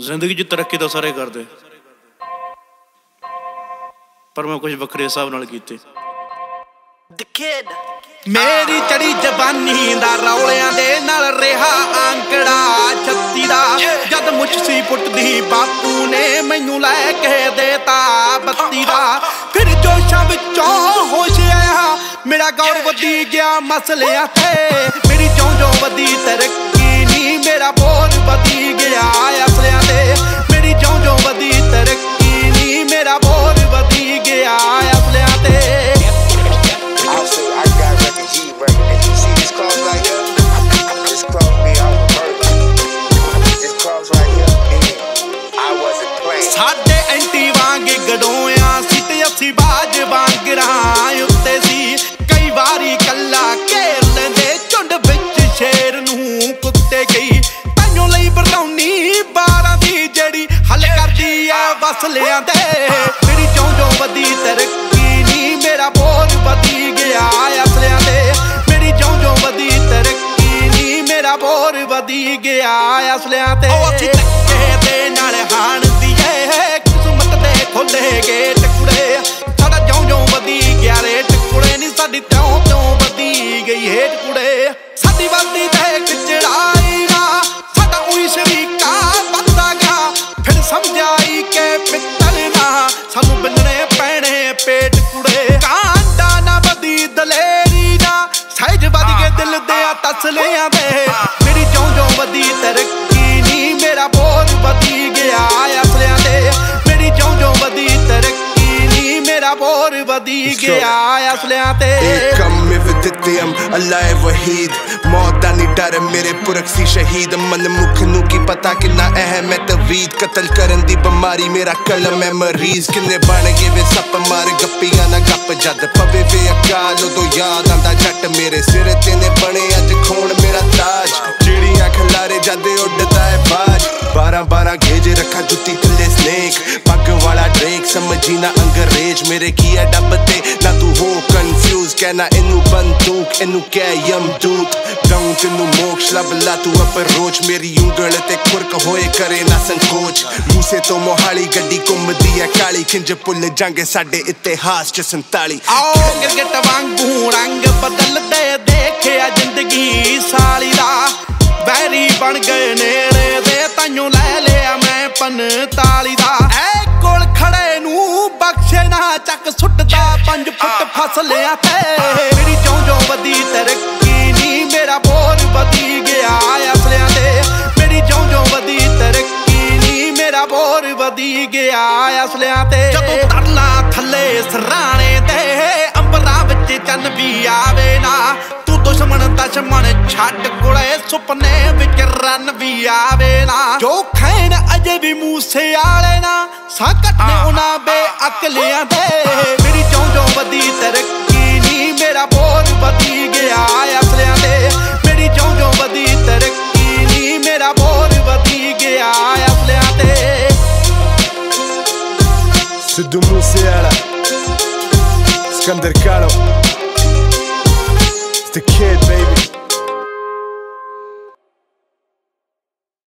ਜ਼ਿੰਦਗੀ 'ਚ ਤਰੱਕੀ ਤਾਂ ਸਾਰੇ ਕਰਦੇ। ਪਰ ਮੈਂ ਕੁਝ ਵੱਖਰੇ ਹਿਸਾਬ ਨਾਲ ਕੀਤੇ। The kid. ਮੇਰੀ ਚੜੀ ਜਵਾਨੀ ਦਾ ਰੌਲਿਆਂ ਦੇ ਨਾਲ ਰਿਹਾ ਆਂਕੜਾ ਛੱਤੀ ਦਾ। ਜਦ ਮੁੱਛ ਸੀ ਪੁੱਟਦੀ ਬਾਪੂ ਨੇ ਮੈਨੂੰ ਲੈ ਕੇ ਦੇਤਾ ਬੱਤੀ ਦਾ। ਫਿਰ ਜੋਸ਼ਾਂ ਵਿੱਚੋਂ ਹੋਸ਼ ਆਇਆ। ਮੇਰਾ ਗੌਰ ਵਧੀ ਗਿਆ ਮਸਲਿਆਂ ਤੇ। ਮੇਰੀ ਜਿਉਂ ਜਿਉਂ ਵਧੀ ਕਰਦੀ ਆ ਵਸਲਿਆਂ ਦੇ ਮੇਰੀ ਚੋਂ ਚੋਂ ਵਧੀ, ਤਰੱਕੀ ਨਹੀਂ, ਮੇਰਾ ਬੋਝ ਵਧੀ ਗਿਆ ਅਸਲਿਆਂ ਦੇ ਮੇਰੀ ਚੋਂ ਚੋਂ ਵਧੀ, ਤਰੱਕੀ ਨਹੀਂ, ਮੇਰਾ ਬੋਝ ਵਧੀ ਗਿਆ ਅਸਲਿਆਂ ਤੇ। ਵਧੀ ਗਿਆ ਅਸਲਿਆਂ ਤੇ ਏਕਮ ਵਿਦਿਤਯਮ ਅੱਲਾਹ ਵਹੀਦ ਮੌਤ ਦਾ ਨਹੀਂ ਡਰ ਮੇਰੇ ਪੁਰਖ ਸੀ ਸ਼ਹੀਦ ਮਨ ਮੁਖ ਨੂੰ ਕੀ ਪਤਾ ਕਿੰਨਾ ਅਹਿਮ ਹੈ ਤਵੀਦ ਕਤਲ ਕਰਨ ਦੀ ਬਿਮਾਰੀ ਮੇਰਾ ਕਲਮ ਹੈ ਮਰੀਜ਼ ਕਿੰਨੇ ਬਣ ਗਏ ਵੇ ਸੱਪ ਮਾਰ ਗੱਪੀਆਂ ਨਾ ਗੱਪ ਜਦ ਪਵੇ ਵੇ ਅਕਾਲ ਉਦੋਂ ਯਾਦ ਆਂਦਾ ਜੱਟ ਮੇਰੇ ਸਿਰ ਤੇ ਨੇ ਬਣੇ ਅੱਜ ਖੂਨ ਮੇਰਾ ਤਾਜ ਚਿੜੀਆਂ ਖਲਾਰੇ ਜਾਂਦੇ ਉੱਡਦਾ ਹੈ ਬਾਜ 12 12 ਗੇਜ ਰੱਖਾ ਜੁੱਤੀ ਡ੍ਰੇਕ ਨਾ ਅੰਗਰੇਜ਼, ਮੇਰੇ ਕੀ ਹੈ ਡੱਬ ਤੇ? ਨਾ ਤੂੰ ਹੋ ਕਨਫਿਊਜ਼ ਕਹਿਣਾ ਇਹਨੂੰ ਬੰਦੂਕ, ਇਹਨੂੰ ਕਹਿ ਯਮਦੂਤ ਦਊਂ ਤੈਨੂੰ ਮੋਕਸ਼, ਲੱਭ ਲਾ ਤੂੰ ਅਪਰੋਚ ਮੇਰੀ ਉਂਗਲ ਤੇ ਖੁਰਕ ਹੋਏ ਕਰੇ ਨਾ ਸੰਕੋਚ। ਮੂਸੇ ਤੋਂ ਮੋਹਾਲੀ ਗੱਡੀ ਘੁੰਮਦੀ ਹੈ ਕਾਲੀ ਖਿੰਜ ਪੁੱਲ ਜਾਂਗੇ ਸਾਡੇ ਇਤਿਹਾਸ ਚ 47 ਆਓ ਗਿਰਗਟ ਵਾਂਗੂ ਰੰਗ ਬਦਲਦੇ ਦੇਖਿਆ ਜ਼ਿੰਦਗੀ ਸਾਲੀ ਦਾ। ਬੈਰੀ ਬਣ ਗਏ ਨੇੜੇ ਦੇ ਤਾਈਓ ਲੈ ਲਿਆ ਮੈਂ 45 ਦਾ। ਫਸਲਿਆਂ ਤੇ। ਮੇਰੀ ਚੋਂ ਚੋਂ ਵਧੀ ਤਰੱਕੀ ਨਹੀਂ ਮੇਰਾ ਬੋਝ ਵਧੀ ਗਿਆ ਅਸਲਿਆਂ ਤੇ। ਮੇਰੀ ਚੋਂ ਚੋਂ ਵਧੀ ਤਰੱਕੀ ਨਹੀਂ ਮੇਰਾ ਬੋਝ ਵਧੀ ਗਿਆ ਅਸਲਿਆਂ ਤੇ। ਜਦੋਂ ਤਰਲਾ ਥੱਲੇ ਸਰਾਣੇ ਤੇ ਅੰਬਰਾਂ ਵਿੱਚ ਚੰਨ ਵੀ ਆਵੇ ਨਾ। ਤੂੰ ਦੁਸ਼ਮਣ ਦਸ਼ਮਣ ਛੱਡ ਕੋਲੇ ਸੁਪਨੇ ਵਿੱਚ ਰਨ ਵੀ ਆਵੇ ਨਾ। ਜੋ ਖੈਨ ਅਜੇ ਵੀ ਮੂਸੇ ਵਾਲੇ ਨਾ ਸੰਕਟ ਨੇ ਉਹਨਾਂ ਬੇਅਕਲਿਆਂ ਦੇ। ਤਰੱਕੀ ਨਹੀਂ ਮੇਰਾ ਬੋਝ ਵਧੀ ਗਿਆ ਅਸਲਿਆਂ ਦੇ ਮੇਰੀ ਚੋਂ ਚੋਂ ਵਧੀ ਤਰੱਕੀ ਨਹੀਂ ਮੇਰਾ ਬੋਝ ਵਧੀ ਗਿਆ ਅਸਲਿਆਂ ਤੇ। Sidhu Moose Sikandar Kahlon It's the kid baby